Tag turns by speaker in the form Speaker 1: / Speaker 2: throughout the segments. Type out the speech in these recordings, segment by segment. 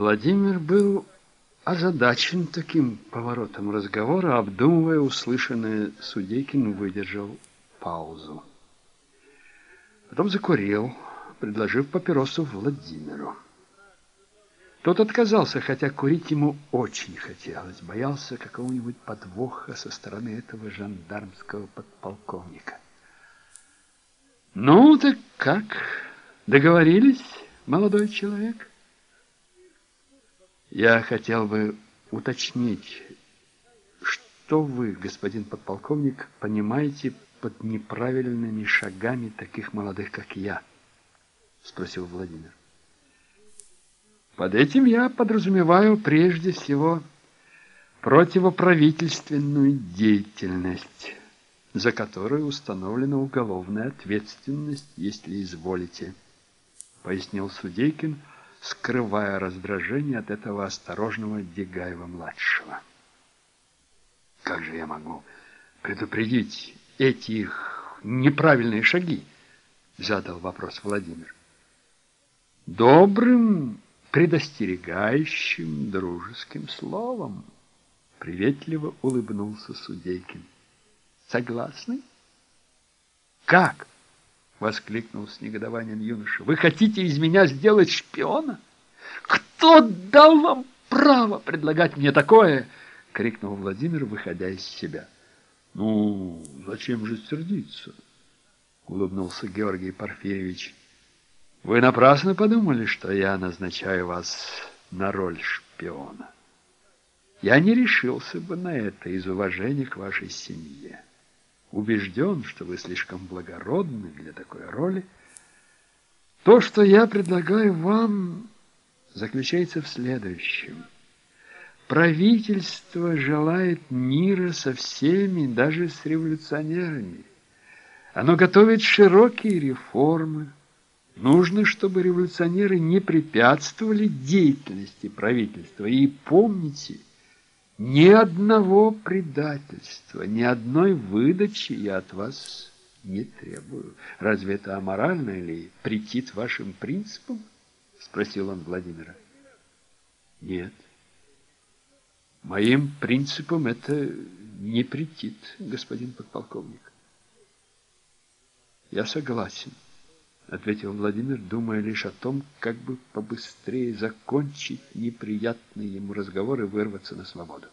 Speaker 1: Владимир был озадачен таким поворотом разговора, обдумывая услышанное, Судейкин выдержал паузу. Потом закурил, предложив папиросу Владимиру. Тот отказался, хотя курить ему очень хотелось, боялся какого-нибудь подвоха со стороны этого жандармского подполковника. «Ну, так как? Договорились, молодой человек?» «Я хотел бы уточнить, что вы, господин подполковник, понимаете под неправильными шагами таких молодых, как я?» — спросил Владимир. Под этим я подразумеваю прежде всего противоправительственную деятельность, за которую установлена уголовная ответственность, если изволите, пояснил Судейкин, скрывая раздражение от этого осторожного Дегаева-младшего. Как же я могу предупредить эти их неправильные шаги? Задал вопрос Владимир. Добрым предостерегающим дружеским словом. Приветливо улыбнулся Судейкин. Согласны? Как? Воскликнул с негодованием юноша. Вы хотите из меня сделать шпиона? Кто дал вам право предлагать мне такое? Крикнул Владимир, выходя из себя. Ну, зачем же сердиться? Улыбнулся Георгий Порфирьевич. Вы напрасно подумали, что я назначаю вас на роль шпиона. Я не решился бы на это из уважения к вашей семье. Убежден, что вы слишком благородны для такой роли. То, что я предлагаю вам, заключается в следующем. Правительство желает мира со всеми, даже с революционерами. Оно готовит широкие реформы, Нужно, чтобы революционеры не препятствовали деятельности правительства. И помните, ни одного предательства, ни одной выдачи я от вас не требую. Разве это аморально или претит вашим принципам? Спросил он Владимира. Нет. Моим принципам это не претит, господин подполковник. Я согласен ответил Владимир, думая лишь о том, как бы побыстрее закончить неприятный ему разговор и вырваться на свободу.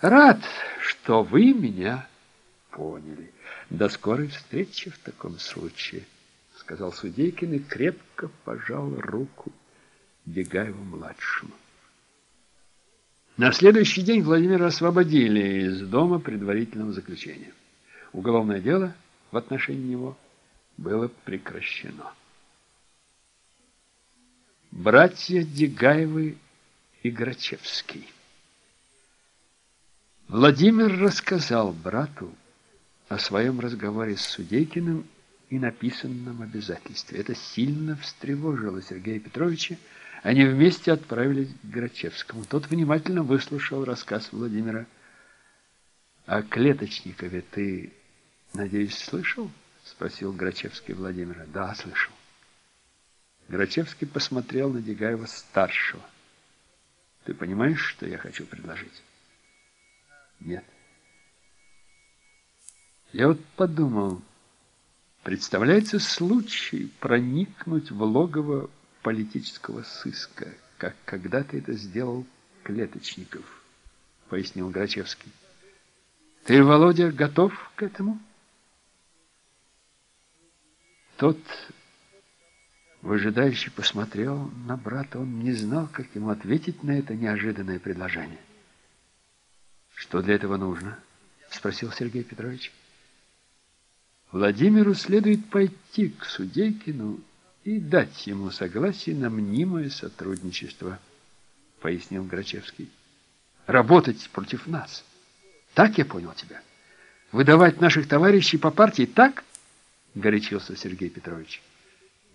Speaker 1: Рад, что вы меня поняли. До скорой встречи в таком случае, сказал Судейкин и крепко пожал руку Бегаеву-младшему. На следующий день Владимира освободили из дома предварительного заключения. Уголовное дело в отношении него было прекращено. Братья Дегаевы и Грачевский Владимир рассказал брату о своем разговоре с Судейкиным и написанном обязательстве. Это сильно встревожило Сергея Петровича. Они вместе отправились к Грачевскому. Тот внимательно выслушал рассказ Владимира. «О Клеточникове ты, надеюсь, слышал?» — спросил Грачевский Владимира. «Да, слышал». Грачевский посмотрел на Дегаева-старшего. «Ты понимаешь, что я хочу предложить?» «Нет». Я вот подумал, представляется случай проникнуть в логово политического сыска, как когда-то это сделал Клеточников, пояснил Грачевский. Ты, Володя, готов к этому? Тот выжидающе посмотрел на брата. Он не знал, как ему ответить на это неожиданное предложение. «Что для этого нужно?» — спросил Сергей Петрович. Владимиру следует пойти к Судейкину и дать ему согласие на мнимое сотрудничество, пояснил Грачевский. Работать против нас. Так я понял тебя? Выдавать наших товарищей по партии так? — горячился Сергей Петрович.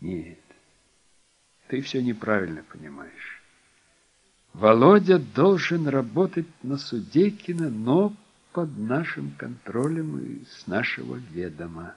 Speaker 1: «Нет, ты все неправильно понимаешь. Володя должен работать на Судейкина, но под нашим контролем и с нашего ведома».